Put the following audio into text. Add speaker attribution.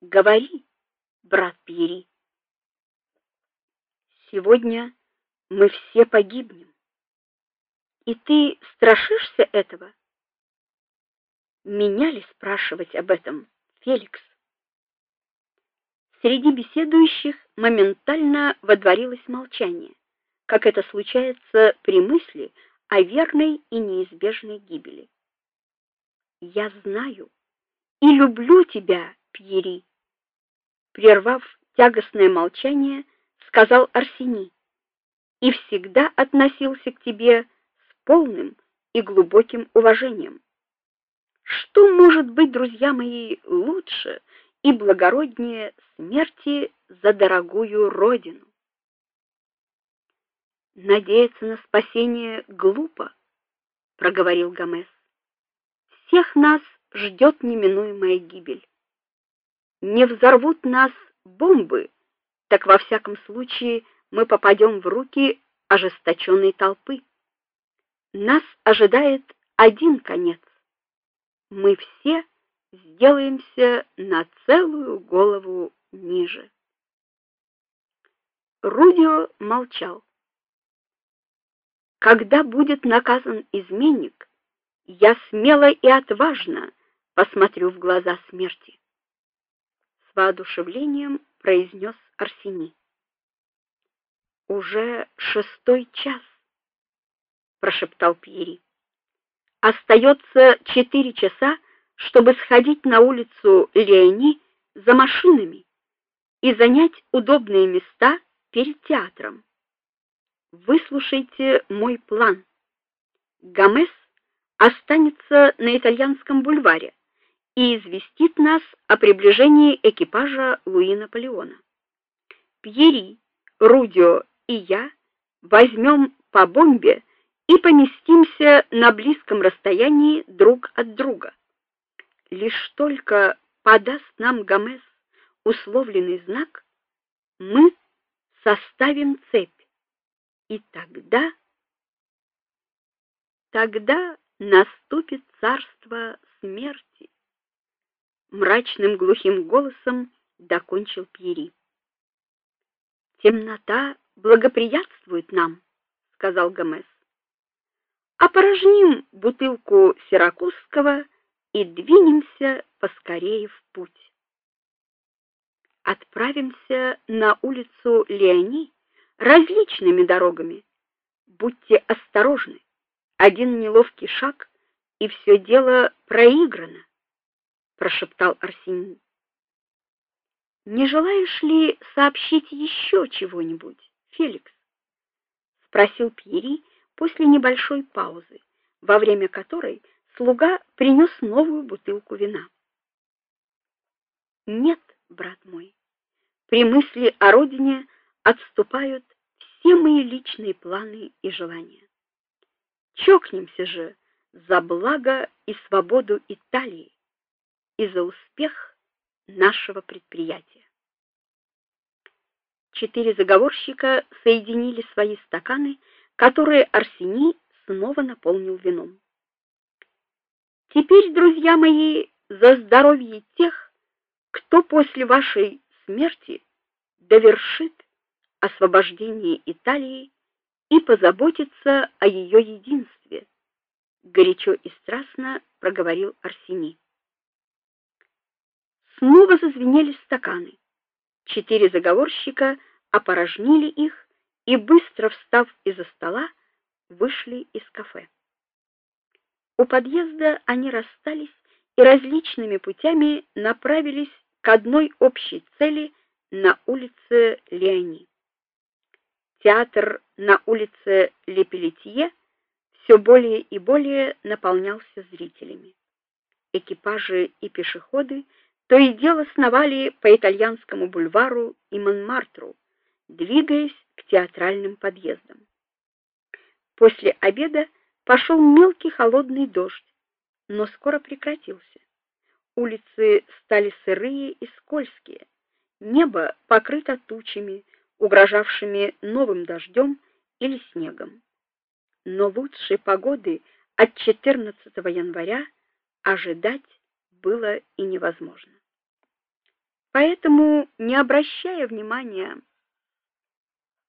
Speaker 1: Говори, брат Пьери. Сегодня мы все погибнем. И ты страшишься этого? Меня ли спрашивать об этом, Феликс? Среди беседующих моментально водворилось молчание, как это случается при мысли о верной и неизбежной гибели. Я знаю и люблю тебя, Пьери, прервав тягостное молчание, сказал Арсений. И всегда относился к тебе с полным и глубоким уважением. Что может быть, друзья мои, лучше и благороднее смерти за дорогую родину? Надеяться на спасение глупо, проговорил Гомес. Всех нас ждет неминуемая гибель. Не взорвут нас бомбы, так во всяком случае мы попадем в руки ожесточенной толпы. Нас ожидает один конец. Мы все сделаемся на целую голову ниже. Рудио молчал. Когда будет наказан изменник, я смело и отважно посмотрю в глаза смерти, воодушевлением произнес Арсений. Уже шестой час, прошептал Пьери. Остается четыре часа, чтобы сходить на улицу Лени за машинами и занять удобные места перед театром. Выслушайте мой план. Гомес останется на итальянском бульваре и известит нас о приближении экипажа Луи Наполеона. Пьери, Рудио и я возьмем по бомбе и поместимся на близком расстоянии друг от друга. Лишь только подаст нам Гомес условленный знак, мы составим цепь. И тогда тогда наступит царство смерти мрачным глухим голосом докончил Пьери. Темнота благоприятствует нам, сказал Гомес. Опорожним бутылку сиракузского и двинемся поскорее в путь. Отправимся на улицу Леони различными дорогами. Будьте осторожны. Один неловкий шаг и все дело проиграно прошептал Арсений. Не желаешь ли сообщить еще чего-нибудь, Феликс? спросил Пьери после небольшой паузы, во время которой слуга принес новую бутылку вина. Нет, брат мой. При мысли о родине отступают все мои личные планы и желания. Чокнемся же за благо и свободу Италии и за успех нашего предприятия. Четыре заговорщика соединили свои стаканы, которые Арсений снова наполнил вином. Теперь, друзья мои, за здоровье тех, кто после вашей смерти довершит освобождение Италии и позаботится о ее единстве, горячо и страстно проговорил Арсений. Снова зазвенели стаканы. Четыре заговорщика опорожнили их и быстро встав из-за стола, вышли из кафе. У подъезда они расстались и различными путями направились к одной общей цели на улице Леони. Театр на улице Лепелетье все более и более наполнялся зрителями. Экипажи и пешеходы то и дело сновали по итальянскому бульвару и Монмартру, двигаясь к театральным подъездам. После обеда пошел мелкий холодный дождь, но скоро прекратился. Улицы стали сырые и скользкие. Небо покрыто тучами, угрожавшими новым дождем или снегом. Но лучшей погоды от 14 января ожидать было и невозможно. Поэтому, не обращая внимания